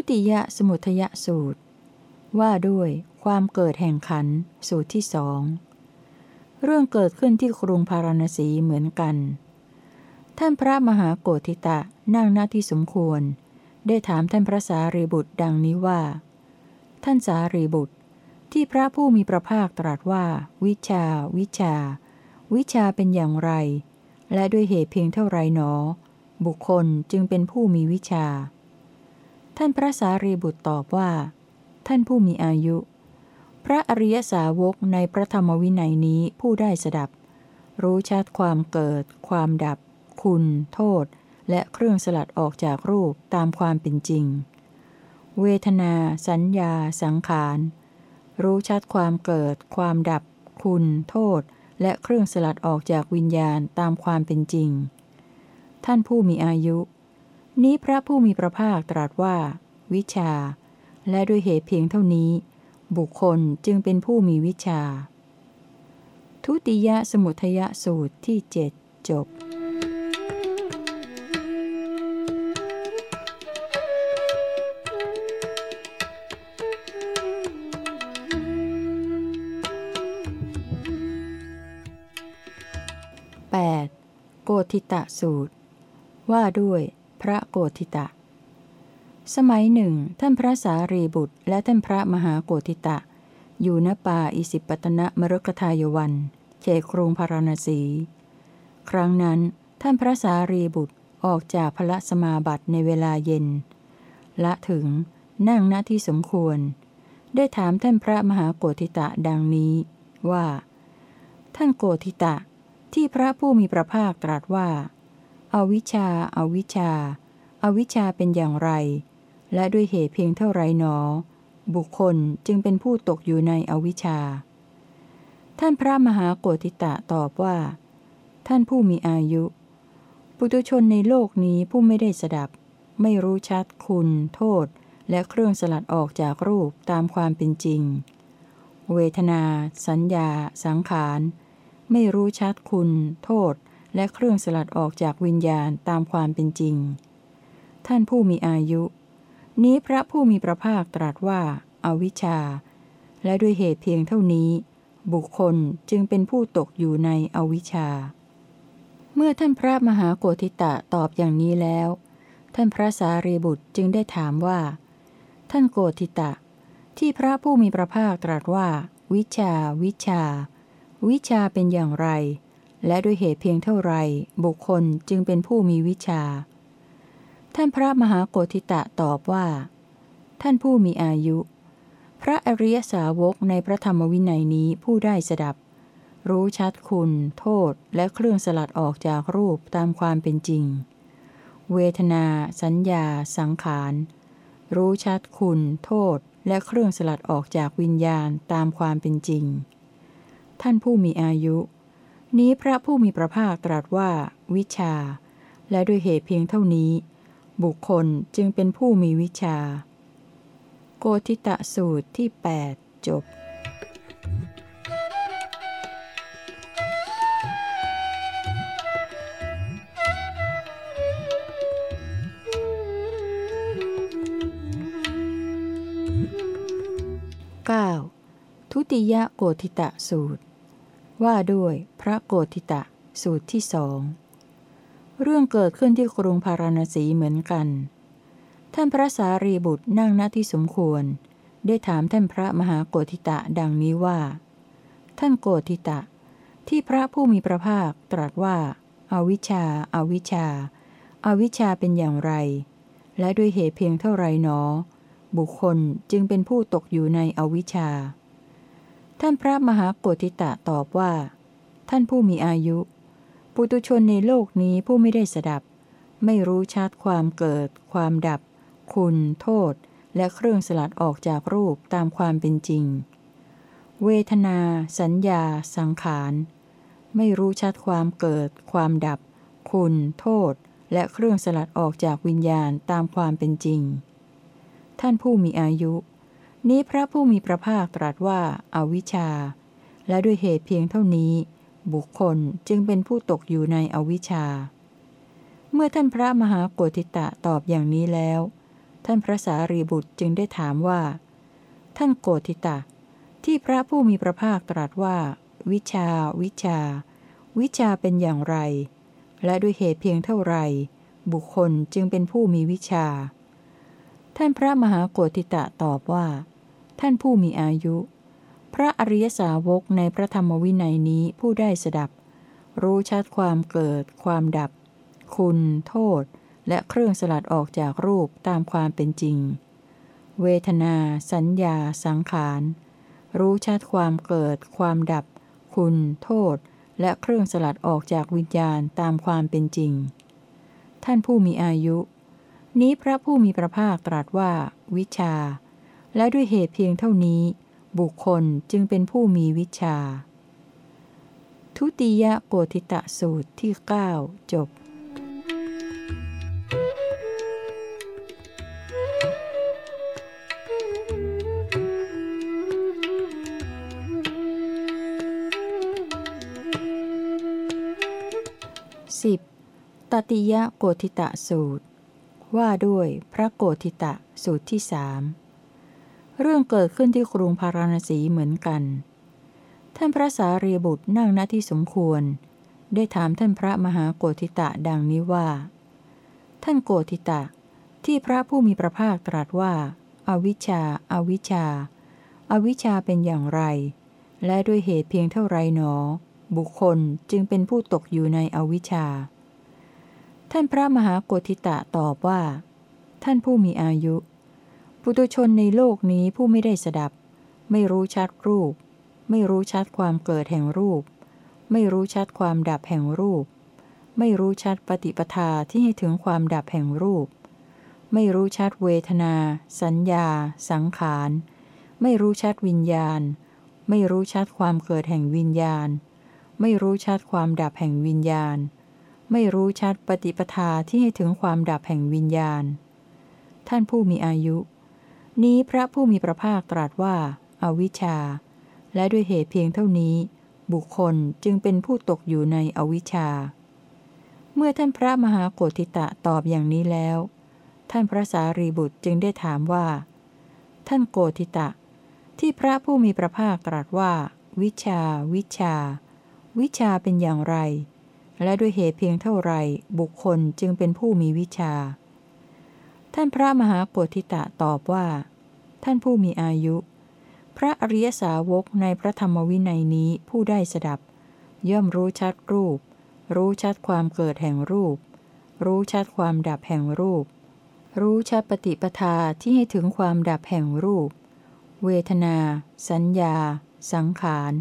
7. ทุติยสมุทยสูตร ว่าด้วยความเกิดแห่งขันสูตรที่สองเรื่องเกิดขึ้นที่กรุงพาราณสีเหมือนกัน ท่านพระมหาโกธิตะนั่งหน้าที่สมควร ได้ถามท่านพระสารีบุตรดังนี้ว่า ท่านสารีบุตร ที่พระผู้มีพระภาคตรัสว่า วิชา วิชา วิชาเป็นอย่างไร และด้วยเหตุเพียงเท่าไรหนอ บุคคลจึงเป็นผู้มีวิชา ท่านพระสารีบุตรตอบว่า ท่านผู้มีอายุ พระอริยสาวกในพระธรรมวินัยนี้ผู้ได้สดับ รู้ชัดความเกิด ความดับ คุณ โทษ และเครื่องสลัดออกจากรูปตามความเป็นจริง เวทนา สัญญา สังขาร รู้ชัดความเกิด ความดับ คุณ โทษ และเครื่องสลัดออกจากวิญญาณตามความเป็นจริง ท่านผู้มีอายุ นี้พระผู้มีพระภาคตรัสว่า วิชา และด้วยเหตุเพียงเท่านี้ บุคคลจึงเป็นผู้มีวิชา ทุติยสมุทยสูตรที่เจ็ดจบโกธิตะสูตร ว่าด้วย พระโกธิตะ สมัยหนึ่ง ท่านพระสารีบุตร และท่านพระมหาโกธิตะ อยู่ณป่าอิสิปตนะมรกทายวันเขตกรุงพาราณสี ครั้งนั้น ท่านพระสารีบุตรออกจากพระสมาบัติในเวลาเย็น ละถึงนั่งณที่สมควร ได้ถามท่านพระมหาโกธิตะดังนี้ว่า ท่านโกธิตะที่พระผู้มีพระภาคตรัสว่า อาวิชชาอาวิชชาอาวิชชาเป็นอย่างไร และด้วยเหตุเพียงเท่าไรหนอ บุคคลจึงเป็นผู้ตกอยู่ในอวิชชา ท่านพระมหาโกติตะตอบว่า ท่านผู้มีอายุ ปุตุชนในโลกนี้ผู้ไม่ได้สดับ ไม่รู้ชัดคุณ โทษ และเครื่องสลัดออกจากรูปตามความเป็นจริง เวทนา สัญญา สังขาร ไม่รู้ชัดคุณ โทษ และเครื่องสลัดออกจากวิญญาณตามความเป็นจริง ท่านผู้มีอายุ นี้พระผู้มีพระภาคตรัสว่าอาวิชชา และด้วยเหตุเพียงเท่านี้ บุคคลจึงเป็นผู้ตกอยู่ในอวิชชา เมื่อท่านพระมหาโกธิตะตอบอย่างนี้แล้ว ท่านพระสารีบุตรจึงได้ถามว่า ท่านโกธิตะ ที่พระผู้มีพระภาคตรัสว่า วิชา วิชา วิชาเป็นอย่างไร และด้วยเหตุเพียงเท่าไร บุคคลจึงเป็นผู้มีวิชา ท่านพระมหาโกธิตะตอบว่า ท่านผู้มีอายุ พระอริยสาวกในพระธรรมวินัยนี้ผู้ได้สดับ รู้ชัดคุณ โทษและเครื่องสลัดออกจากรูปตามความเป็นจริง เวทนา สัญญา สังขาร รู้ชัดคุณ โทษและเครื่องสลัดออกจากวิญญาณตามความเป็นจริง ท่านผู้มีอายุ นี้พระผู้มีพระภาคตรัสว่า วิชา และด้วยเหตุเพียงเท่านี้ บุคคลจึงเป็นผู้มีวิชา โกธิตะสูตรที่ 8 จบ 9. ทุติยโกธิตะสูตร ว่าด้วยพระโกธิตะ สูตรที่สอง เรื่องเกิดขึ้นที่กรุงพาราณสีเหมือนกัน ท่านพระสารีบุตรนั่งณที่สมควร ได้ถามท่านพระมหาโกธิตะดังนี้ว่า ท่านโกธิตะ ที่พระผู้มีพระภาคตรัสว่าอาวิชชาอาวิชชาอาวิชชาเป็นอย่างไร และด้วยเหตุเพียงเท่าไรหนอ บุคคลจึงเป็นผู้ตกอยู่ในอวิชชา ท่านพระมหาโกธิตะตอบว่า ท่านผู้มีอายุ ปุตุชนในโลกนี้ผู้ไม่ได้สดับ ไม่รู้ชัดความเกิด ความดับ คุณ โทษ และเครื่องสลัดออกจากรูปตามความเป็นจริง เวทนา สัญญา สังขาร ไม่รู้ชัดความเกิด ความดับ คุณ โทษ และเครื่องสลัดออกจากวิญญาณตามความเป็นจริง ท่านผู้มีอายุ นี้พระผู้มีพระภาคตรัสว่าอาวิชชา และด้วยเหตุเพียงเท่านี้ บุคคลจึงเป็นผู้ตกอยู่ในอวิชชา เมื่อท่านพระมหาโกธิตะตอบอย่างนี้แล้ว ท่านพระสารีบุตรจึงได้ถามว่า ท่านโกธิตะ ที่พระผู้มีพระภาคตรัสว่า วิชา วิชา วิชาเป็นอย่างไร และด้วยเหตุเพียงเท่าไร บุคคลจึงเป็นผู้มีวิชา ท่านพระมหาโกธิตะตอบว่า ท่านผู้มีอายุ พระอริยสาวกในพระธรรมวินัยนี้ผู้ได้สดับ รู้ชัดความเกิด ความดับ คุณ โทษ และเครื่องสลัดออกจากรูปตามความเป็นจริง เวทนา สัญญา สังขาร รู้ชัดความเกิด ความดับ คุณ โทษ และเครื่องสลัดออกจากวิญญาณตามความเป็นจริง ท่านผู้มีอายุ นี้พระผู้มีพระภาคตรัสว่า วิชา และด้วยเหตุเพียงเท่านี้ บุคคลจึงเป็นผู้มีวิชา ทุติยโกธิตะสูตรที่ 9 จบ 10. ตติยโกธิตะสูตร ว่าด้วยพระโกธิตะสูตรที่สามเรื่องเกิดขึ้นที่กรุงพาราณสีเหมือนกัน ท่านพระสารีบุตรนั่งณที่สมควร ได้ถามท่านพระมหาโกธิตะดังนี้ว่า ท่านโกธิตะ ที่พระผู้มีพระภาคตรัสว่าอาวิชชาอาวิชชาอาวิชชาเป็นอย่างไร และด้วยเหตุเพียงเท่าไรหนอ บุคคลจึงเป็นผู้ตกอยู่ในอวิชชา ท่านพระมหาโกธิตะตอบว่า ท่านผู้มีอายุ ปุตุชนในโลกนี้ผู้ไม่ได้สดับ ไม่รู้ชัดรูป ไม่รู้ชัดความเกิดแห่งรูป ไม่รู้ชัดความดับแห่งรูป ไม่รู้ชัดปฏิปทาที่ให้ถึงความดับแห่งรูป ไม่รู้ชัดเวทนา สัญญา สังขาร ไม่รู้ชัดวิญญาณ ไม่รู้ชัดความเกิดแห่งวิญญาณ ไม่รู้ชัดความดับแห่งวิญญาณ ไม่รู้ชัดปฏิปทาที่ให้ถึงความดับแห่งวิญญาณ ท่านผู้มีอายุ นี้พระผู้มีพระภาคตรัสว่าอาวิชชา และด้วยเหตุเพียงเท่านี้ บุคคลจึงเป็นผู้ตกอยู่ในอวิชชา เมื่อท่านพระมหาโกธิตะตอบอย่างนี้แล้ว ท่านพระสารีบุตรจึงได้ถามว่า ท่านโกธิตะ ที่พระผู้มีพระภาคตรัสว่า วิชา วิชา วิชาเป็นอย่างไร และด้วยเหตุเพียงเท่าไรบุคคลจึงเป็นผู้มีวิชา ท่านพระมหาโกธิตะตอบว่า ท่านผู้มีอายุ พระอริยสาวกในพระธรรมวินัยนี้ผู้ได้สดับ ย่อมรู้ชัดรูป รู้ชัดความเกิดแห่งรูป รู้ชัดความดับแห่งรูป รู้ชัดปฏิปทาที่ให้ถึงความดับแห่งรูป เวทนา สัญญา สังขาร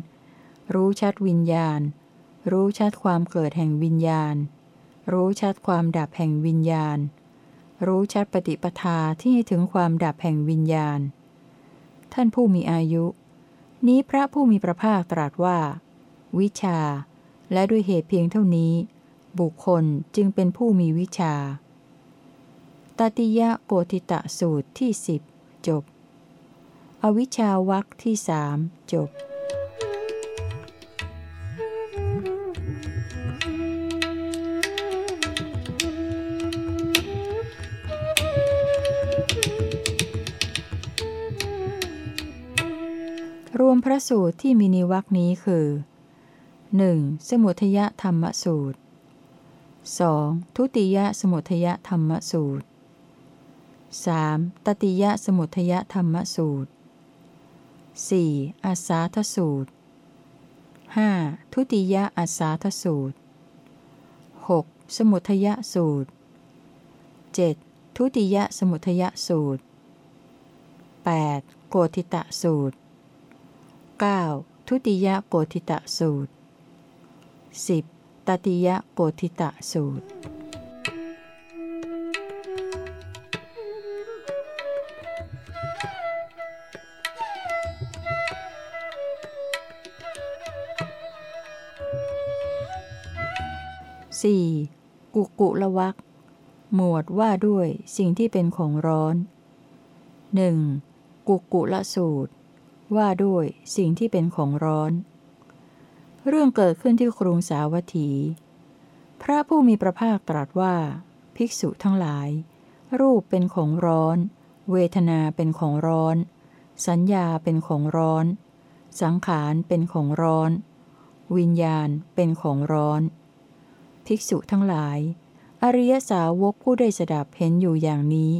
รู้ชัดวิญญาณ รู้ชัดความเกิดแห่งวิญญาณ รู้ชัดความดับแห่งวิญญาณ รู้ชัดปฏิปทาที่ให้ถึงความดับแห่งวิญญาณ ท่านผู้มีอายุ นี้พระผู้มีพระภาคตรัสว่า วิชา และด้วยเหตุเพียงเท่านี้ บุคคลจึงเป็นผู้มีวิชาตติยะโกธิตะสูตรที่สิบจบ อวิชชาวักที่สามจบ พระสูตรที่มีนิวักนี้คือ 1. สมุทยธรรมสูตร 2. ทุติยสมุทยธรรมสูตร 3. ตติยสมุทยธรรมสูตร 4. อาสาทสูตร 5. ทุติยอาสาทสูตร 6. สมุทยสูตร 7. ทุติยสมุทยสูตร 8. โกธิตะสูตร 9. ทุติยโกธิตะสูตร 10. ตติยโกธิตะสูตร 4. กุกุละวักหมวดว่าด้วยสิ่งที่เป็นของร้อน 1. กุกุละสูตร ว่าด้วยสิ่งที่เป็นของร้อน เรื่องเกิดขึ้นที่กรุงสาวัตถี พระผู้มีพระภาคตรัสว่า ภิกษุทั้งหลาย รูปเป็นของร้อน เวทนาเป็นของร้อน สัญญาเป็นของร้อน สังขารเป็นของร้อน วิญญาณเป็นของร้อน ภิกษุทั้งหลาย อริยสาวกผู้ได้สดับเห็นอยู่อย่างนี้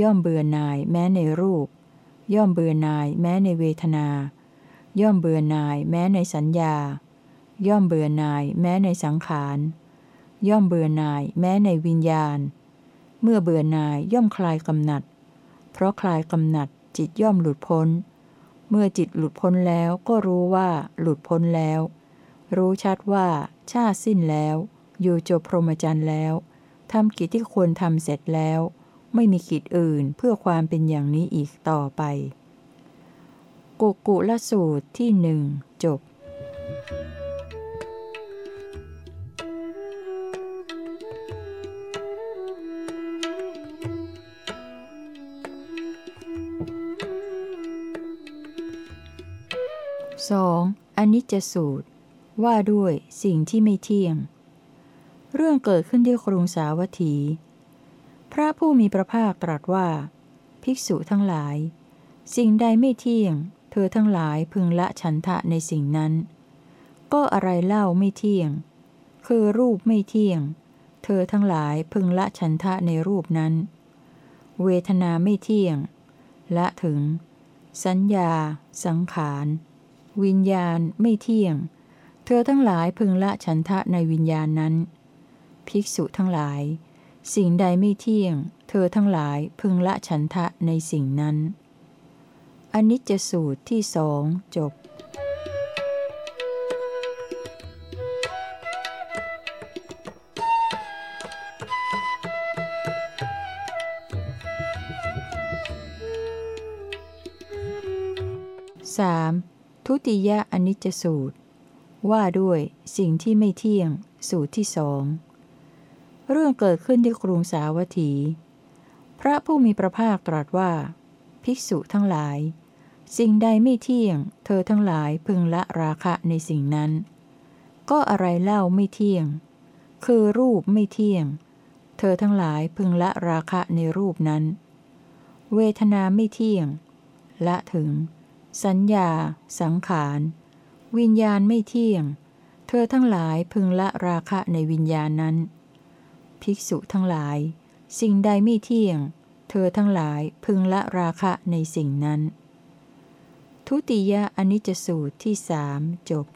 ย่อมเบื่อหน่ายแม้ในรูป ย่อมเบื่อหน่ายแม้ในเวทนา ย่อมเบื่อหน่ายแม้ในสัญญา ย่อมเบื่อหน่ายแม้ในสังขาร ย่อมเบื่อหน่ายแม้ในวิญญาณ เมื่อเบื่อหน่ายย่อมคลายกำหนัด เพราะคลายกำหนัดจิตย่อมหลุดพ้น เมื่อจิตหลุดพ้นแล้วก็รู้ว่าหลุดพ้นแล้ว รู้ชัดว่าชาสิ้นแล้ว อยู่จบพรหมจรรย์แล้วทำกิจที่ควรทำเสร็จแล้ว ไม่มีกิจอื่นเพื่อความเป็นอย่างนี้อีกต่อไป กุกุละสูตรที่หนึ่งจบ 2. อนิจจสูตร ว่าด้วยสิ่งที่ไม่เที่ยง เรื่องเกิดขึ้นที่กรุงสาวัตถี พระผู้มีพระภาคตรัสว่า ภิกษุทั้งหลาย สิ่งใดไม่เที่ยง เธอทั้งหลายพึงละฉันทะในสิ่งนั้น ก็อะไรเล่าไม่เที่ยง คือรูปไม่เที่ยง เธอทั้งหลายพึงละฉันทะในรูปนั้น เวทนาไม่เที่ยง ละถึง สัญญา สังขาร วิญญาณไม่เที่ยง เธอทั้งหลายพึงละฉันทะในวิญญาณนั้น ภิกษุทั้งหลาย สิ่งใดไม่เที่ยง เธอทั้งหลายพึงละฉันทะในสิ่งนั้นอนิจจสูตรที่สองจบ 3. ทุติยอนิจจสูตร ว่าด้วยสิ่งที่ไม่เที่ยง สูตรที่สอง เรื่องเกิดขึ้นที่กรุงสาวัตถี พระผู้มีพระภาคตรัสว่า ภิกษุทั้งหลาย สิ่งใดไม่เที่ยง เธอทั้งหลายพึงละราคะในสิ่งนั้น ก็อะไรเล่าไม่เที่ยง คือรูปไม่เที่ยง เธอทั้งหลายพึงละราคะในรูปนั้น เวทนาไม่เที่ยง ละถึง สัญญา สังขาร วิญญาณไม่เที่ยง เธอทั้งหลายพึงละราคะในวิญญาณนั้น ภิกษุทั้งหลาย สิ่งใดไม่เที่ยง เธอทั้งหลายพึงละราคะในสิ่งนั้น ทุติยอนิจสูตรที่สามจบ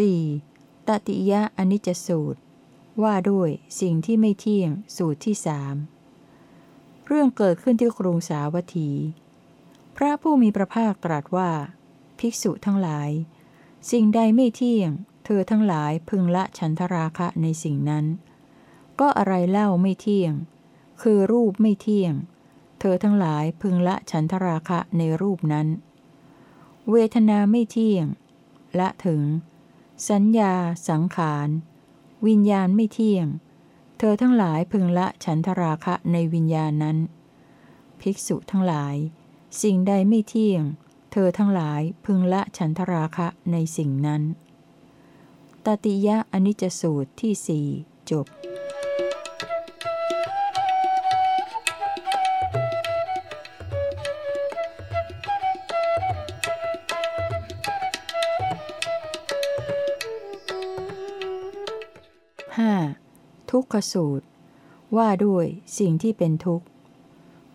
4. ตติยะอนิจจสูตร ว่าด้วยสิ่งที่ไม่เที่ยงสูตรที่สามเรื่องเกิดขึ้นที่กรุงสาวัตถี พระผู้มีพระภาคตรัสว่า ภิกษุทั้งหลาย สิ่งใดไม่เที่ยง เธอทั้งหลายพึงละฉันทราคะในสิ่งนั้น ก็อะไรเล่าไม่เที่ยง คือรูปไม่เที่ยง เธอทั้งหลายพึงละฉันทราคะในรูปนั้น เวทนาไม่เที่ยง ละถึง สัญญาสังขาร วิญญาณไม่เที่ยง เธอทั้งหลายพึงละฉันทราคะในวิญญาณนั้น ภิกษุทั้งหลาย สิ่งใดไม่เที่ยง เธอทั้งหลายพึงละฉันทราคะในสิ่งนั้น ตติยะอนิจจสูตรที่สี่จบ ขสูตร ว่าด้วยสิ่งที่เป็นทุกข์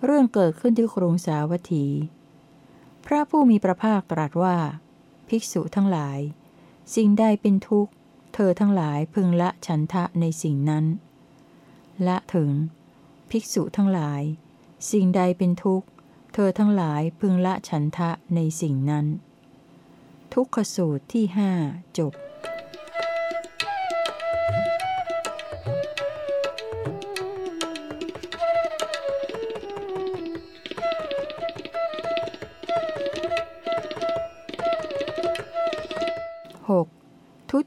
เรื่องเกิดขึ้นที่กรุงสาวัตถี พระผู้มีพระภาคตรัสว่า ภิกษุทั้งหลาย สิ่งใดเป็นทุกข์ เธอทั้งหลายพึงละฉันทะในสิ่งนั้น ละถึง ภิกษุทั้งหลาย สิ่งใดเป็นทุกข์ เธอทั้งหลายพึงละฉันทะในสิ่งนั้น ทุกขสูตรที่หจบ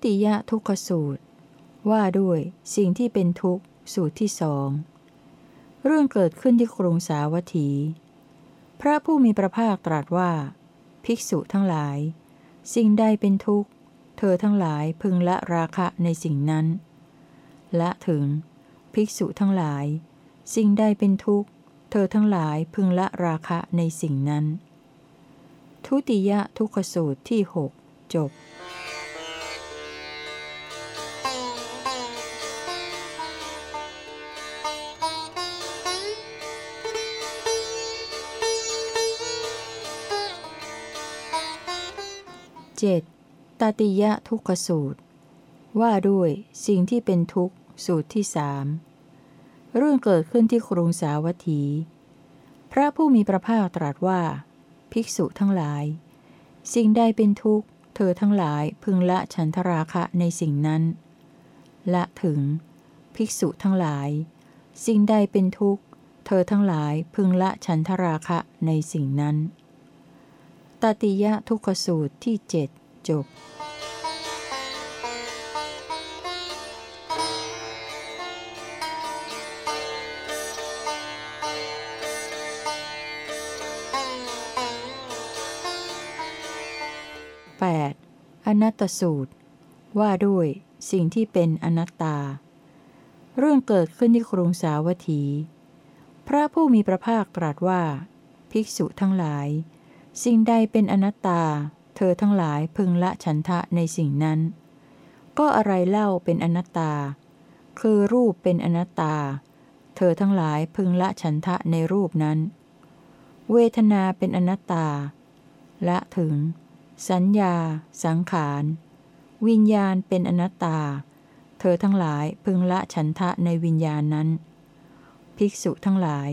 ติยทุกขสูตร ว่าด้วยสิ่งที่เป็นทุกข์สูตรที่สองเรื่องเกิดขึ้นที่กรุงสาวัตถี พระผู้มีพระภาคตรัสว่า ภิกษุทั้งหลาย สิ่งใดเป็นทุกข์ เธอทั้งหลายพึงละราคะในสิ่งนั้น ละถึง ภิกษุทั้งหลาย สิ่งใดเป็นทุกข์ เธอทั้งหลายพึงละราคะในสิ่งนั้น ทุติยทุกขสูตรที่หกจบ 7. ตติยะทุกขสูตร ว่าด้วยสิ่งที่เป็นทุกข์ สูตรที่สามเรื่องเกิดขึ้นที่กรุงสาวัตถี พระผู้มีพระภาคตรัสว่า ภิกษุทั้งหลาย สิ่งใดเป็นทุกข์ เธอทั้งหลายพึงละฉันทราคะในสิ่งนั้น ละถึง ภิกษุทั้งหลาย สิ่งใดเป็นทุกข์ เธอทั้งหลายพึงละฉันทราคะในสิ่งนั้น ตติยะทุกขสูตรที่เจ็ดจบ 8. อนัตตสูตร ว่าด้วยสิ่งที่เป็นอนัตตา เรื่องเกิดขึ้นที่กรุงสาวัตถี พระผู้มีพระภาคตรัสว่า ภิกษุทั้งหลาย สิ่งใดเป็นอนัตตา เธอทั้งหลายพึงละฉันทะในสิ่งนั้น ก็อะไรเล่าเป็นอนัตตา คือรูปเป็นอนัตตา เธอทั้งหลายพึงละฉันทะในรูปนั้น เวทนาเป็นอนัตตา ละถึง สัญญา สังขาร วิญญาณเป็นอนัตตา เธอทั้งหลายพึงละฉันทะในวิญญาณนั้น ภิกษุทั้งหลาย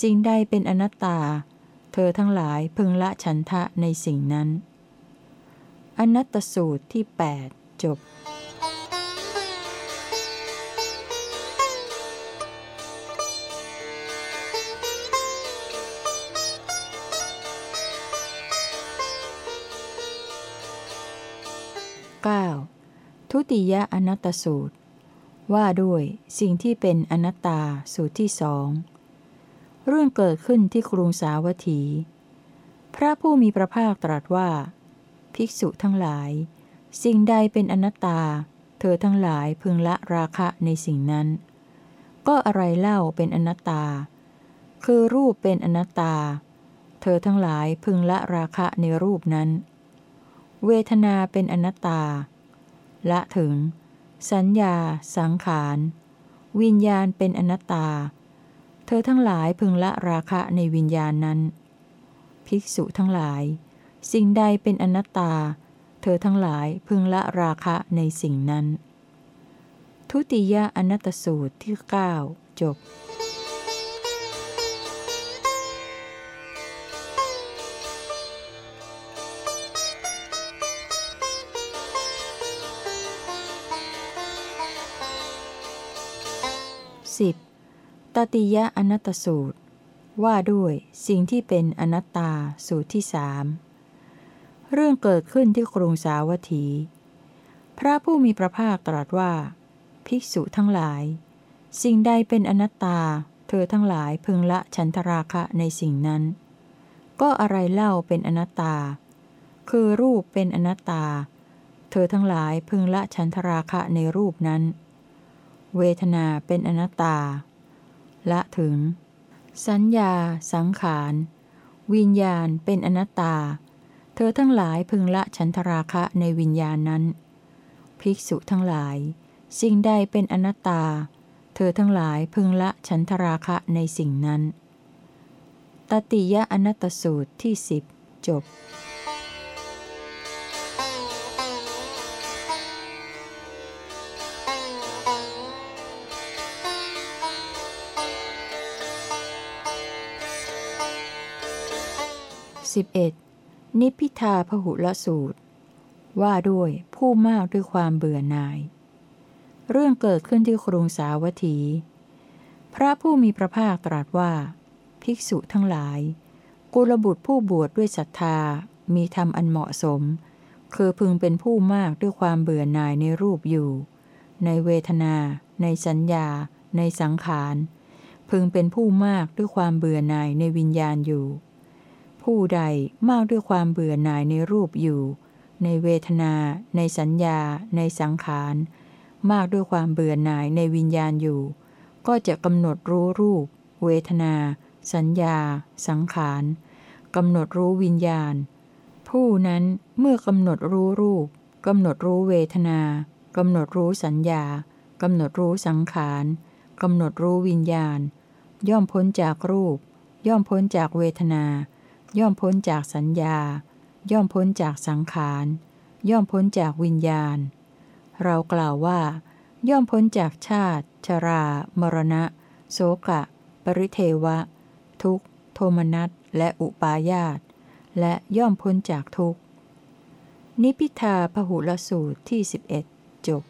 สิ่งใดเป็นอนัตตา เธอทั้งหลายพึงละฉันทะในสิ่งนั้น อนัตตสูตรที่ 8 จบ 9. ทุติยอนัตตสูตร ว่าด้วยสิ่งที่เป็นอนัตตาสูตรที่สอง เรื่องเกิดขึ้นที่กรุงสาวัตถี พระผู้มีพระภาคตรัสว่า ภิกษุทั้งหลาย สิ่งใดเป็นอนัตตา เธอทั้งหลายพึงละราคะในสิ่งนั้น ก็อะไรเล่าเป็นอนัตตา คือรูปเป็นอนัตตา เธอทั้งหลายพึงละราคะในรูปนั้น เวทนาเป็นอนัตตา ละถึง สัญญา สังขาร วิญญาณเป็นอนัตตา เธอทั้งหลายพึงละราคะในวิญญาณนั้น ภิกษุทั้งหลาย สิ่งใดเป็นอนัตตา เธอทั้งหลายพึงละราคะในสิ่งนั้น ทุติยอนัตสูตรที่ 9 จบ 10. ตติยะอนัตตสูตร ว่าด้วยสิ่งที่เป็นอนัตตาสูตรที่สามเรื่องเกิดขึ้นที่กรุงสาวัตถี พระผู้มีพระภาคตรัสว่า ภิกษุทั้งหลาย สิ่งใดเป็นอนัตตา เธอทั้งหลายพึงละฉันทราคะในสิ่งนั้น ก็อะไรเล่าเป็นอนัตตา คือรูปเป็นอนัตตา เธอทั้งหลายพึงละฉันทราคะในรูปนั้น เวทนาเป็นอนัตตา ละถึง สัญญา สังขาร วิญญาณเป็นอนัตตา เธอทั้งหลายพึงละฉันทราคะในวิญญาณนั้น ภิกษุทั้งหลาย สิ่งใดเป็นอนัตตา เธอทั้งหลายพึงละฉันทราคะในสิ่งนั้น ตติยะอนัตตสูตรที่สิบจบ 11. นิพิทาพหุละสูตร ว่าด้วยผู้มากด้วยความเบื่อหน่าย เรื่องเกิดขึ้นที่กรุงสาวัตถี พระผู้มีพระภาคตรัสว่า ภิกษุทั้งหลาย กุลบุตรผู้บวชดด้วยศรัทธา มีธรรมอันเหมาะสม คือพึงเป็นผู้มากด้วยความเบื่อหน่ายในรูปอยู่ ในเวทนา ในสัญญา ในสังขาร พึงเป็นผู้มากด้วยความเบื่อหน่ายในวิญญาณอยู่ ผู้ใดมากด้วยความเบื่อหน่ายในรูปอยู่ ในเวทนา ในสัญญา ในสังขาร มากด้วยความเบื่อหน่ายในวิญญาณอยู่ ก็จะกำหนดรู้รูป เวทนา สัญญา สังขารกำหนดรู้วิญญาณ ผู้นั้นเมื่อกำหนดรู้รูปกำหนดรู้เวทนากำหนดรู้สัญญากำหนดรู้สังขารกำหนดรู้วิญญาณ ย่อมพ้นจากรูป ย่อมพ้นจากเวทนา ย่อมพ้นจากสัญญา ย่อมพ้นจากสังขาร ย่อมพ้นจากวิญญาณ เรากล่าวว่า ย่อมพ้นจากชาติ ชรา มรณะ โสกะ ปริเทวะ ทุกโทมนัส และอุปาญาต และย่อมพ้นจากทุกนิพิทาพหุลสูตรที่ 11 จบ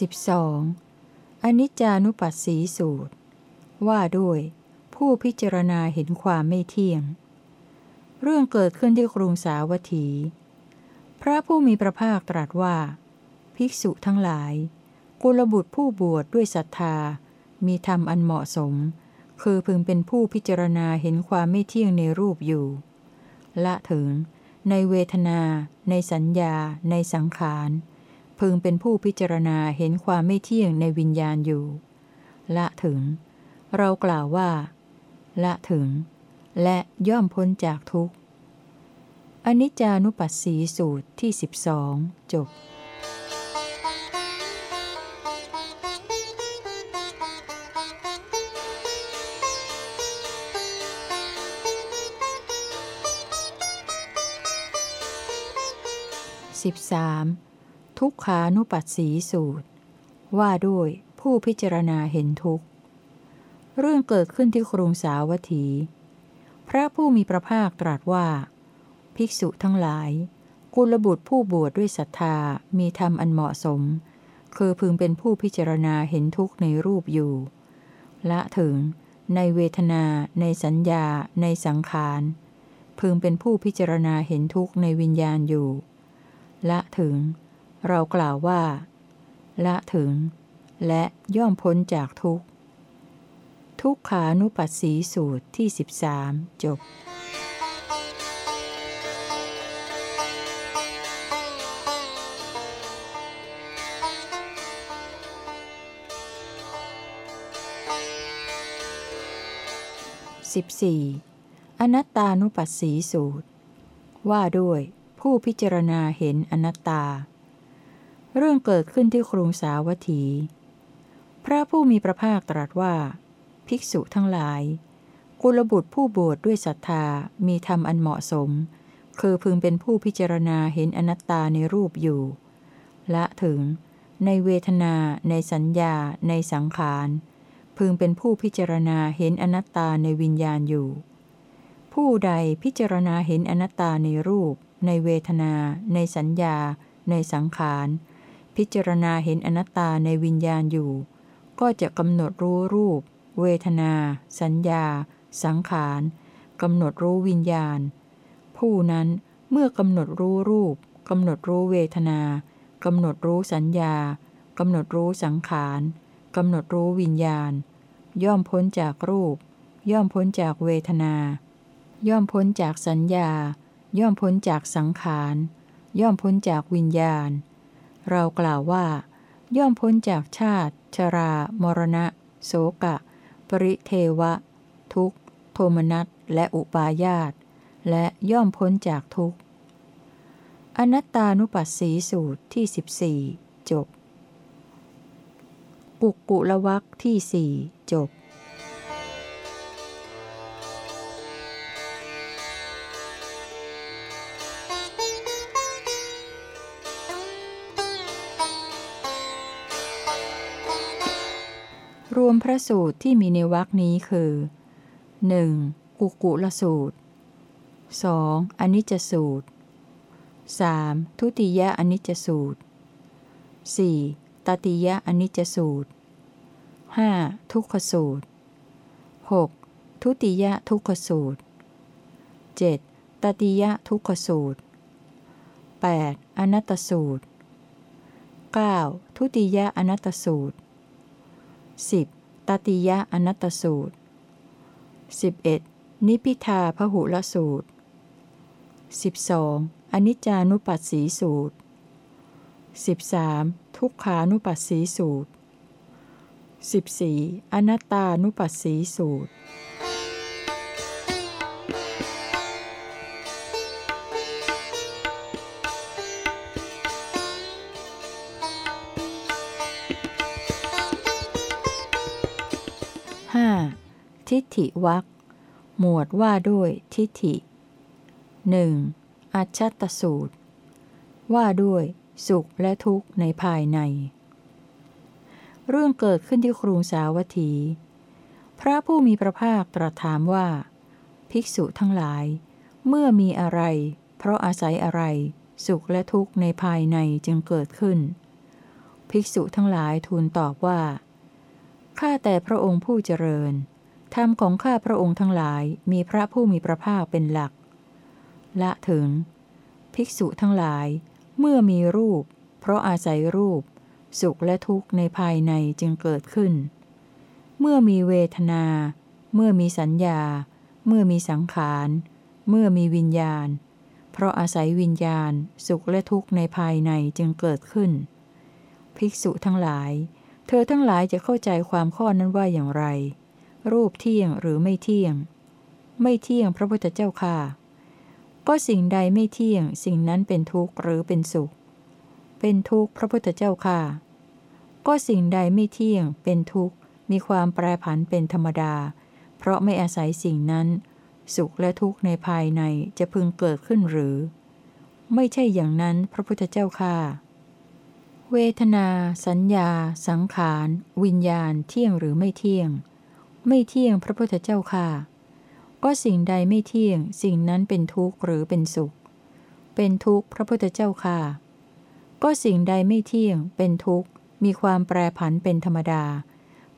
สิบสองอนิจจานุปัสสีสูตร ว่าด้วย ผู้พิจารณาเห็นความไม่เที่ยง เรื่องเกิดขึ้นที่กรุงสาวัตถี พระผู้มีพระภาคตรัสว่า ภิกษุทั้งหลาย กุลบุตรผู้บวชดด้วยศรัทธา มีธรรมอันเหมาะสม คือพึงเป็นผู้พิจารณาเห็นความไม่เที่ยงในรูปอยู่ ละถึง ในเวทนา ในสัญญา ในสังขาร พึงเป็นผู้พิจารณาเห็นความไม่เที่ยงในวิญญาณอยู่ ละถึง เรากล่าวว่า ละถึง และย่อมพ้นจากทุกข์ อนิจจานุปัสสีสูตรที่สิบสองจบสิบสาม ทุกขานุปัสสีสูตร ว่าด้วยผู้พิจารณาเห็นทุกข์ เรื่องเกิดขึ้นที่กรุงสาวัตถี พระผู้มีพระภาคตรัสว่า ภิกษุทั้งหลาย กุลบุตรผู้บวชดด้วยศรัทธามีธรรมอันเหมาะสม คือพึงเป็นผู้พิจารณาเห็นทุกข์ในรูปอยู่ ละถึง ในเวทนา ในสัญญา ในสังขารพึงเป็นผู้พิจารณาเห็นทุกข์ในวิญญาณอยู่ ละถึง เรากล่าวว่า ละถึง และย่อมพ้นจากทุกทุกขานุปัสสีสูตรที่สิบสามจบสิบสี่อนัตตานุปัสสีสูตร ว่าด้วยผู้พิจารณาเห็นอนัตตา เรื่องเกิดขึ้นที่ครุงสาวัตถี พระผู้มีพระภาคตรัสว่า ภิกษุทั้งหลาย กุลบุตรผู้บวชดด้วยศรัทธามีธรรมอันเหมาะสม คือพึงเป็นผู้พิจารณาเห็นอนัตตาในรูปอยู่ละถึง ในเวทนา ในสัญญา ในสังขาร พึงเป็นผู้พิจารณาเห็นอนัตตาในวิญญาณอยู่ ผู้ใดพิจารณาเห็นอนัตตาในรูป ในเวทนา ในสัญญา ในสังขาร พิจารณาเห็นอนัตตาในวิญญาณอยู่ ก็จะกำหนดรู้รูป เวทนา สัญญา สังขารกำหนดรู้วิญญาณ ผู้นั้นเมื่อกำหนดรู้รูปกำหนดรู้เวทนากำหนดรู้สัญญากำหนดรู้สังขารกำหนดรู้วิญญาณ ย่อมพ้นจากรูป ย่อมพ้นจากเวทนา ย่อมพ้นจากสัญญา ย่อมพ้นจากสังขาร ย่อมพ้นจากวิญญาณ เรากล่าวว่า ย่อมพ้นจากชาติ ชรา มรณะ โสกะ ปริเทวะ ทุกโทมนัสและอุปาญาต และย่อมพ้นจากทุกอนัตตานุปัสสีสูตรที่ 14 จบปุกกุละวักที่สี่จบ วมพระสูตรที่มีในวรคนี้คือ 1. กุกุลสูตร 2. อนิจจสูตร 3. ทุติยอนิจจสูตร 4. ตติยอนิจจสูตร 5. ทุกขสูตร 6. ทุติยทุกขสูตร 7. ตติยทุกขสูตร 8. อนัตตสูตร 9. ทุติยอนัตตสูตร 10. ตติยะอนัตตสูตร 11. นิพิทาพหุลสูตร 12. อนิจจานุปัสสีสูตร 13. ทุกขานุปัสสีสูตร 14. อนัตตานุปัสสีสูตร 5. ทิฏฐิวักหมวดว่าด้วยทิฏฐิหนึ่งอัจฉตสูตร ว่าด้วย สุขและทุกข์ในภายใน เรื่องเกิดขึ้นที่ครูสาวัตถี พระผู้มีพระภาคตรัสถามว่า ภิกษุทั้งหลาย เมื่อมีอะไร เพราะอาศัยอะไร สุขและทุกข์ในภายในจึงเกิดขึ้น ภิกษุทั้งหลายทูลตอบว่า ข้าแต่พระองค์ผู้เจริญ ธรรมของข้าพระองค์ทั้งหลายมีพระผู้มีพระภาคเป็นหลัก ละถึง ภิกษุทั้งหลาย เมื่อมีรูป เพราะอาศัยรูป สุขและทุกข์ในภายในจึงเกิดขึ้น เมื่อมีเวทนา เมื่อมีสัญญา เมื่อมีสังขาร เมื่อมีวิญญาณ เพราะอาศัยวิญญาณ สุขและทุกข์ในภายในจึงเกิดขึ้น ภิกษุทั้งหลาย เธอทั้งหลายจะเข้าใจความข้อนั้นว่าอย่างไร รูปเที่ยงหรือไม่เที่ยง ไม่เที่ยงพระพุทธเจ้าค่ะ ก็สิ่งใดไม่เที่ยง สิ่งนั้นเป็นทุกข์หรือเป็นสุข เป็นทุกข์พระพุทธเจ้าค่ะ ก็สิ่งใดไม่เที่ยง เป็นทุกข์ มีความแปรผันเป็นธรรมดา เพราะไม่อาศัยสิ่งนั้น สุขและทุกข์ในภายในจะพึงเกิดขึ้นหรือ ไม่ใช่อย่างนั้นพระพุทธเจ้าค่ะ เวทนา สัญญา สังขาร วิญญาณ เที่ยงหรือไม่เที่ยง ไม่เที่ยงพระพุทธเจ้าค่ะ ก็สิ่งใดไม่เที่ยง สิ่งนั้นเป็นทุกข์หรือเป็นสุข เป็นทุกข์พระพุทธเจ้าค่ะ ก็สิ่งใดไม่เที่ยง เป็นทุกข์ มีความแปรผันเป็นธรรมดา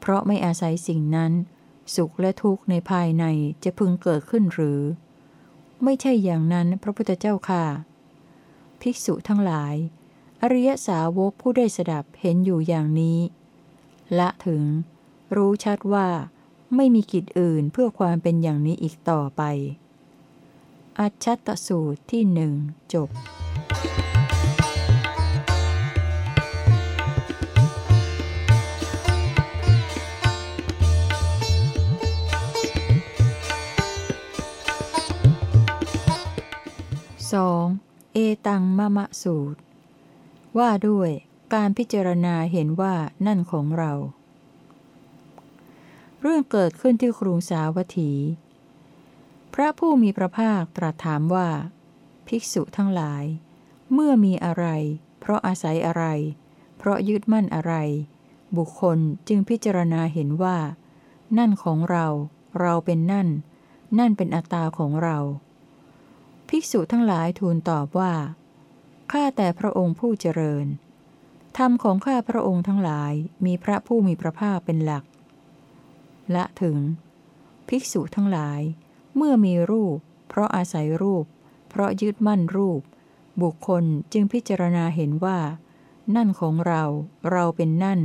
เพราะไม่อาศัยสิ่งนั้น สุขและทุกข์ในภายในจะพึงเกิดขึ้นหรือ ไม่ใช่อย่างนั้นพระพุทธเจ้าค่ะ ภิกษุทั้งหลาย อริยสาวกผู้ได้สดับเห็นอยู่อย่างนี้ ละถึง รู้ชัดว่า ไม่มีกิจอื่นเพื่อความเป็นอย่างนี้อีกต่อไป อัจฉตสูตรที่หนึ่งจบสองเอตังมะมะสูตร ว่าด้วยการพิจารณาเห็นว่านั่นของเรา เรื่องเกิดขึ้นที่ครูสาวัตถี พระผู้มีพระภาคตรัสถามว่า ภิกษุทั้งหลาย เมื่อมีอะไร เพราะอาศัยอะไร เพราะยึดมั่นอะไร บุคคลจึงพิจารณาเห็นว่า นั่นของเรา เราเป็นนั่น นั่นเป็นอัตตาของเรา ภิกษุทั้งหลายทูลตอบว่า ข้าแต่พระองค์ผู้เจริญ ธรรมของข้าพระองค์ทั้งหลายมีพระผู้มีพระภาคเป็นหลัก ละถึง ภิกษุทั้งหลาย เมื่อมีรูป เพราะอาศัยรูป เพราะยึดมั่นรูป บุคคลจึงพิจารณาเห็นว่า นั่นของเรา เราเป็นนั่น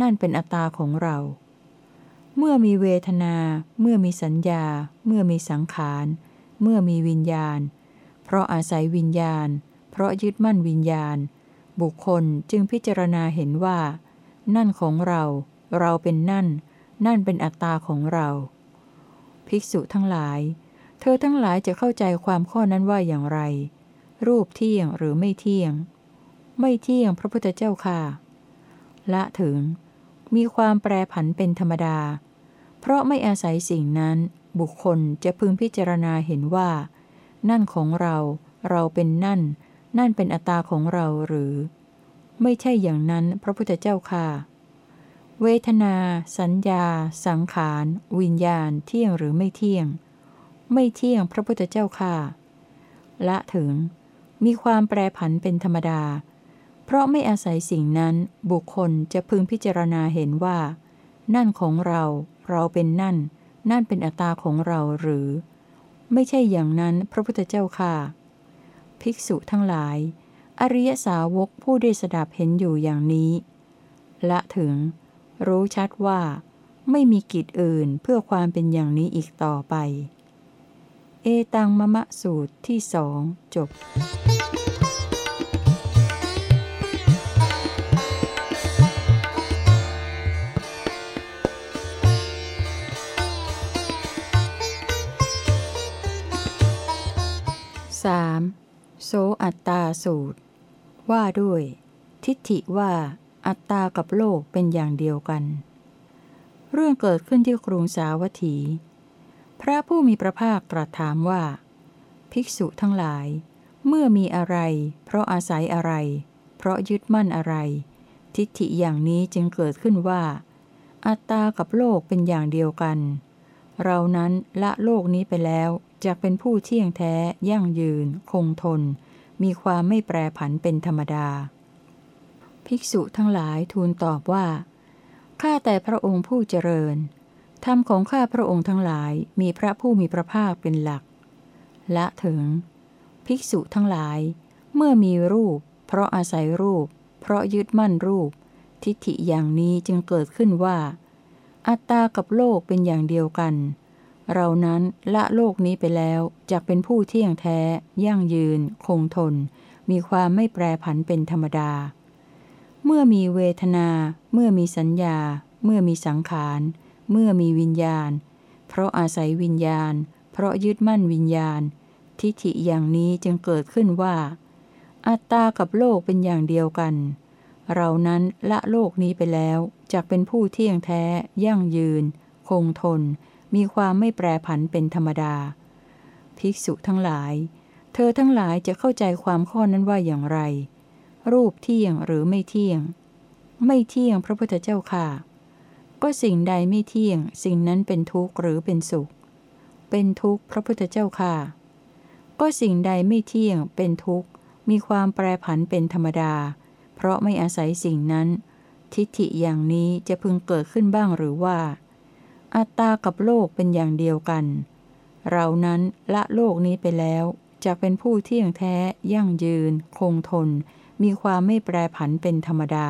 นั่นเป็นอัตตาของเรา เมื่อมีเวทนา เมื่อมีสัญญา เมื่อมีสังขาร เมื่อมีวิญญาณ เพราะอาศัยวิญญาณ เพราะยึดมั่นวิญญาณ บุคคลจึงพิจารณาเห็นว่า นั่นของเรา เราเป็นนั่น นั่นเป็นอัตตาของเรา ภิกษุทั้งหลาย เธอทั้งหลายจะเข้าใจความข้อนั้นว่าอย่างไร รูปเที่ยงหรือไม่เที่ยง ไม่เที่ยงพระพุทธเจ้าค่ะ ละถึง มีความแปรผันเป็นธรรมดา เพราะไม่อาศัยสิ่งนั้น บุคคลจะพึงพิจารณาเห็นว่า นั่นของเรา เราเป็นนั่น นั่นเป็นอัตตาของเราหรือ ไม่ใช่อย่างนั้นพระพุทธเจ้าค่ะ เวทนา สัญญา สังขาร วิญญาณ เที่ยงหรือไม่เที่ยง ไม่เที่ยงพระพุทธเจ้าค่ะ ละถึง มีความแปรผันเป็นธรรมดา เพราะไม่อาศัยสิ่งนั้นบุคคลจะพึงพิจารณาเห็นว่า นั่นของเรา เราเป็นนั่น นั่นเป็นอัตตาของเราหรือ ไม่ใช่อย่างนั้นพระพุทธเจ้าค่ะ ภิกษุทั้งหลาย อริยสาวกผู้ได้สดับเห็นอยู่อย่างนี้ ละถึง รู้ชัดว่า ไม่มีกิจอื่นเพื่อความเป็นอย่างนี้อีกต่อไป เอตังมะมะสูตรที่สองจบ 3. โสอัตตาสูตร ว่าด้วย ทิฏฐิว่า อัตตากับโลกเป็นอย่างเดียวกัน เรื่องเกิดขึ้นที่กรุงสาวัตถี พระผู้มีพระภาคตรัสถามว่า ภิกษุทั้งหลาย เมื่อมีอะไร เพราะอาศัยอะไร เพราะยึดมั่นอะไร ทิฏฐิอย่างนี้จึงเกิดขึ้นว่า อัตตากับโลกเป็นอย่างเดียวกัน เรานั้นละโลกนี้ไปแล้ว จะเป็นผู้เที่ยงแท้ ยั่งยืน คงทน มีความไม่แปรผันเป็นธรรมดา ภิกษุทั้งหลายทูลตอบว่า ข้าแต่พระองค์ผู้เจริญ ธรรมของข้าพระองค์ทั้งหลายมีพระผู้มีพระภาคเป็นหลัก ละถึง ภิกษุทั้งหลาย เมื่อมีรูป เพราะอาศัยรูป เพราะยึดมั่นรูป ทิฏฐิอย่างนี้จึงเกิดขึ้นว่า อัตตากับโลกเป็นอย่างเดียวกัน เรานั้นละโลกนี้ไปแล้วจะเป็นผู้เที่ยงแท้ ยั่งยืน คงทน มีความไม่แปรผันเป็นธรรมดา เมื่อมีเวทนา เมื่อมีสัญญา เมื่อมีสังขาร เมื่อมีวิญญาณ เพราะอาศัยวิญญาณ เพราะยึดมั่นวิญญาณ ทิฏฐิอย่างนี้จึงเกิดขึ้นว่า อัตตากับโลกเป็นอย่างเดียวกัน เรานั้นละโลกนี้ไปแล้วจะเป็นผู้เที่ยงแท้ ยั่งยืน คงทน มีความไม่แปรผันเป็นธรรมดา ภิกษุทั้งหลาย เธอทั้งหลายจะเข้าใจความข้อนั้นว่าอย่างไร รูปเที่ยงหรือไม่เที่ยง ไม่เที่ยงพระพุทธเจ้าค่ะ ก็สิ่งใดไม่เที่ยง สิ่งนั้นเป็นทุกข์หรือเป็นสุข เป็นทุกข์พระพุทธเจ้าค่ะ ก็สิ่งใดไม่เที่ยง เป็นทุกข์ มีความแปรผันเป็นธรรมดา เพราะไม่อาศัยสิ่งนั้น ทิฏฐิอย่างนี้จะพึงเกิดขึ้นบ้างหรือว่า อัตตากับโลกเป็นอย่างเดียวกัน เรานั้นละโลกนี้ไปแล้วจะเป็นผู้เที่ยงแท้ยั่งยืน คงทน มีความไม่แปรผันเป็นธรรมดา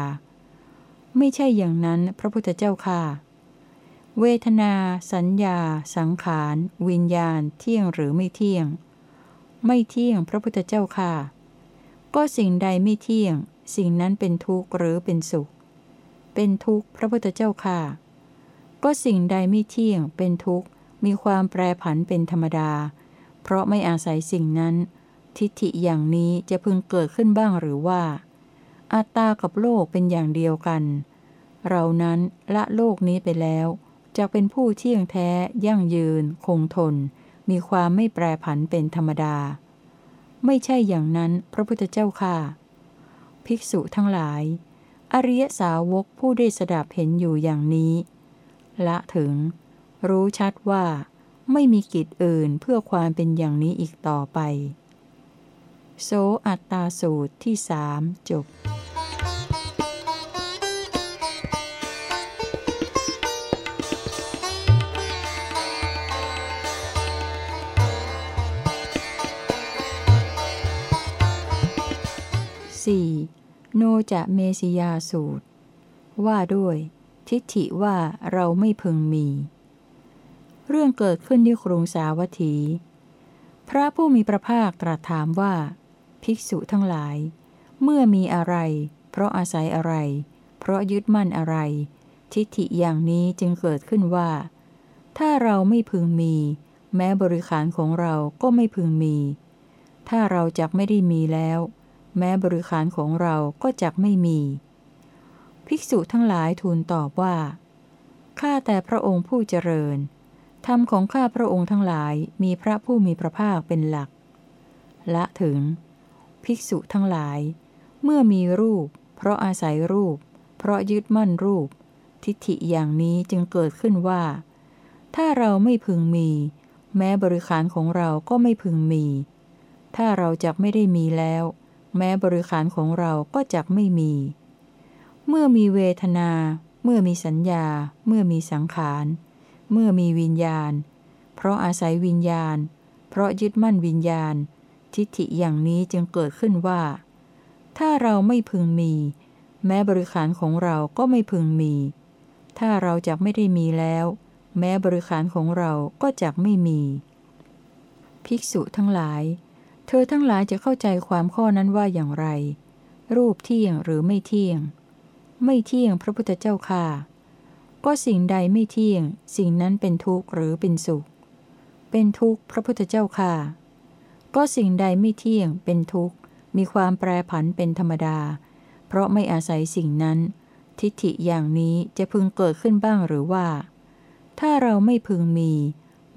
ไม่ใช่อย่างนั้นพระพุทธเจ้าค่ะ เวทนา สัญญา สังขาร วิญญาณ เที่ยงหรือไม่เที่ยง ไม่เที่ยงพระพุทธเจ้าค่ะ ก็สิ่งใดไม่เที่ยง สิ่งนั้นเป็นทุกข์หรือเป็นสุข เป็นทุกข์พระพุทธเจ้าค่ะ ก็สิ่งใดไม่เที่ยงเป็นทุกข์ มีความแปรผันเป็นธรรมดา เพราะไม่อาศัยสิ่งนั้น ทิฏฐิอย่างนี้จะพึงเกิดขึ้นบ้างหรือว่า อัตตากับโลกเป็นอย่างเดียวกัน เรานั้นละโลกนี้ไปแล้วจะเป็นผู้เที่ยงแท้ ยั่งยืน คงทน มีความไม่แปรผันเป็นธรรมดา ไม่ใช่อย่างนั้นพระพุทธเจ้าค่ะ ภิกษุทั้งหลาย อริยสาวกผู้ได้สดับเห็นอยู่อย่างนี้ ละถึง รู้ชัดว่า ไม่มีกิจอื่นเพื่อความเป็นอย่างนี้อีกต่อไป โสอัตตาสูตรที่สามจบสี่โนจะเมสิยาสูตร ว่าด้วย ทิฏฐิว่าเราไม่พึงมี เรื่องเกิดขึ้นที่กรุงสาวัตถี พระผู้มีพระภาคตรัสถามว่า ภิกษุทั้งหลาย เมื่อมีอะไร เพราะอาศัยอะไร เพราะยึดมั่นอะไร ทิฏฐิอย่างนี้จึงเกิดขึ้นว่า ถ้าเราไม่พึงมี แม้บริขารของเราก็ไม่พึงมี ถ้าเราจักไม่ได้มีแล้ว แม้บริขารของเราก็จักไม่มี ภิกษุทั้งหลายทูลตอบว่า ข้าแต่พระองค์ผู้เจริญ ธรรมของข้าพระองค์ทั้งหลายมีพระผู้มีพระภาคเป็นหลัก ละถึง ภิกษุทั้งหลาย เมื่อมีรูป เพราะอาศัยรูป เพราะยึดมั่นรูป ทิฏฐิอย่างนี้จึงเกิดขึ้นว่า ถ้าเราไม่พึงมี แม้บริขารของเราก็ไม่พึงมี ถ้าเราจักไม่ได้มีแล้ว แม้บริขารของเราก็จักไม่มี เมื่อมีเวทนา เมื่อมีสัญญา เมื่อมีสังขาร เมื่อมีวิญญาณ เพราะอาศัยวิญญาณ เพราะยึดมั่นวิญญาณ ทิฏฐิอย่างนี้จึงเกิดขึ้นว่า ถ้าเราไม่พึงมี แม้บริขารของเราก็ไม่พึงมี ถ้าเราจะไม่ได้มีแล้ว แม้บริขารของเราก็จะไม่มี ภิกษุทั้งหลาย เธอทั้งหลายจะเข้าใจความข้อนั้นว่าอย่างไร รูปเที่ยงหรือไม่เที่ยง ไม่เที่ยงพระพุทธเจ้าค่ะ ก็สิ่งใดไม่เที่ยง สิ่งนั้นเป็นทุกข์หรือเป็นสุข เป็นทุกข์พระพุทธเจ้าค่ะ ก็สิ่งใดไม่เที่ยง เป็นทุกข์ มีความแปรผันเป็นธรรมดา เพราะไม่อาศัยสิ่งนั้น ทิฏฐิอย่างนี้จะพึงเกิดขึ้นบ้างหรือว่า ถ้าเราไม่พึงมี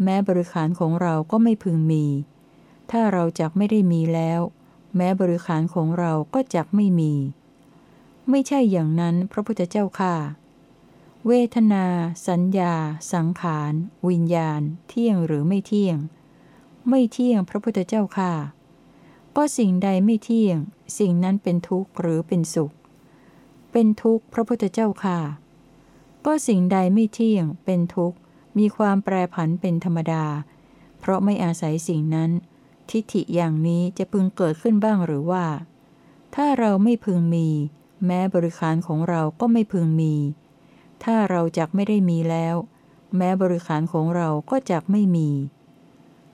แม้บริขารของเราก็ไม่พึงมี ถ้าเราจักไม่ได้มีแล้ว แม้บริขารของเราก็จักไม่มี ไม่ใช่อย่างนั้นพระพุทธเจ้าค่ะ เวทนา สัญญา สังขาร วิญญาณ เที่ยงหรือไม่เที่ยง ไม่เที่ยงพระพุทธเจ้าค่ะ ก็สิ่งใดไม่เที่ยง สิ่งนั้นเป็นทุกข์หรือเป็นสุข เป็นทุกข์พระพุทธเจ้าค่ะ ก็สิ่งใดไม่เที่ยง เป็นทุกข์ มีความแปรผันเป็นธรรมดา เพราะไม่อาศัยสิ่งนั้น ทิฏฐิอย่างนี้จะพึงเกิดขึ้นบ้างหรือว่าถ้าเราไม่พึงมี แม้บริขารของเราก็ไม่พึงมี ถ้าเราจักไม่ได้มีแล้ว แม้บริขารของเราก็จักไม่มี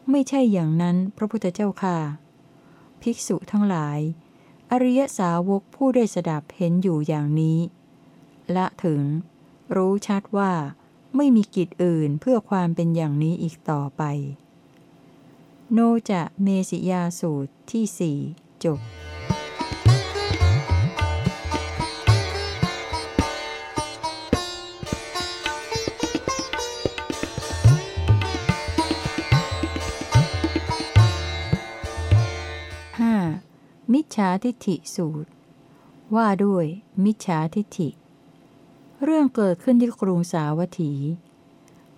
ไม่ใช่อย่างนั้นพระพุทธเจ้าค่ะ ภิกษุทั้งหลาย อริยสาวกผู้ได้สดับเห็นอยู่อย่างนี้ ละถึง รู้ชัดว่า ไม่มีกิจอื่นเพื่อความเป็นอย่างนี้อีกต่อไป โนจะเมสิยาสูตรที่สี่จบ จฉาทิฏฐิสูตร ว่าด้วย มิจฉาทิฏฐิ เรื่องเกิดขึ้นที่กรุงสาวัตถี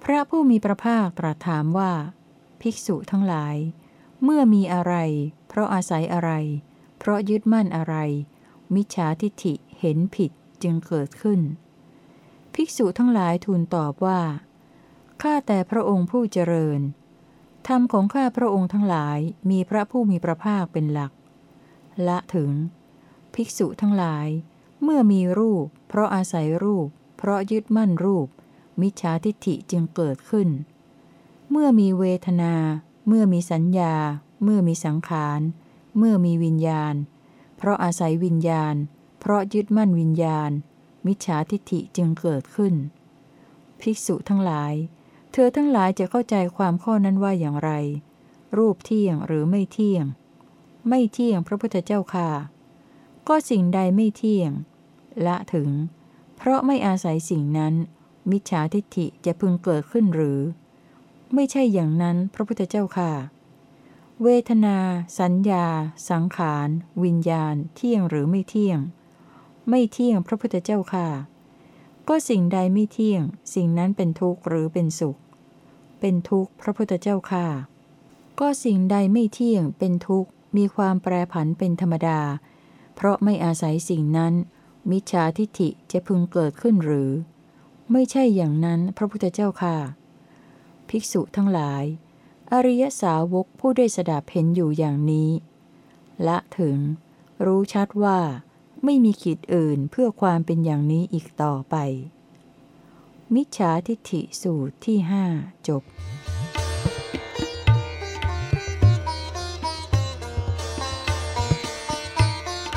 พระผู้มีพระภาคตรัสถามว่า ภิกษุทั้งหลาย เมื่อมีอะไร เพราะอาศัยอะไร เพราะยึดมั่นอะไร มิจฉาทิฏฐิเห็นผิดจึงเกิดขึ้น ภิกษุทั้งหลายทูลตอบว่า ข้าแต่พระองค์ผู้เจริญธรรมของข้าพระองค์ทั้งหลายมีพระผู้มีพระภาคเป็นหลัก ละถึง ภิกษุทั้งหลาย เมื่อมีรูป เพราะอาศัยรูป เพราะยึดมั่นรูป มิจฉาทิฏฐิจึงเกิดขึ้น เมื่อมีเวทนา เมื่อมีสัญญา เมื่อมีสังขาร เมื่อมีวิญญาณ เพราะอาศัยวิญญาณ เพราะยึดมั่นวิญญาณ มิจฉาทิฏฐิจึงเกิดขึ้น ภิกษุทั้งหลาย เธอทั้งหลายจะเข้าใจความข้อนั้นว่าอย่างไร รูปเที่ยงหรือไม่เที่ยง ไม่เที่ยงพระพุทธเจ้าค่ะ ก็สิ่งใดไม่เที่ยง ละถึง เพราะไม่อาศัยสิ่งนั้น มิจฉาทิฏฐิจะพึงเกิดขึ้นหรือ ไม่ใช่อย่างนั้นพระพุทธเจ้าค่ะ เวทนา สัญญา สังขาร วิญญาณ เที่ยงหรือไม่เที่ยง ไม่เที่ยงพระพุทธเจ้าค่ะ ก็สิ่งใดไม่เที่ยง สิ่งนั้นเป็นทุกข์หรือเป็นสุข เป็นทุกข์พระพุทธเจ้าค่ะก็สิ่งใดไม่เที่ยงเป็นทุกข์ มีความแปรผันเป็นธรรมดา เพราะไม่อาศัยสิ่งนั้น มิจฉาทิฐิจะพึงเกิดขึ้นหรือ ไม่ใช่อย่างนั้นพระพุทธเจ้าค่ะ ภิกษุทั้งหลาย อริยสาวกผู้ได้สดับเห็นอยู่อย่างนี้ ละถึง รู้ชัดว่า ไม่มีกิจอื่นเพื่อความเป็นอย่างนี้อีกต่อไป มิจฉาทิฐิสูตรที่ห้าจบ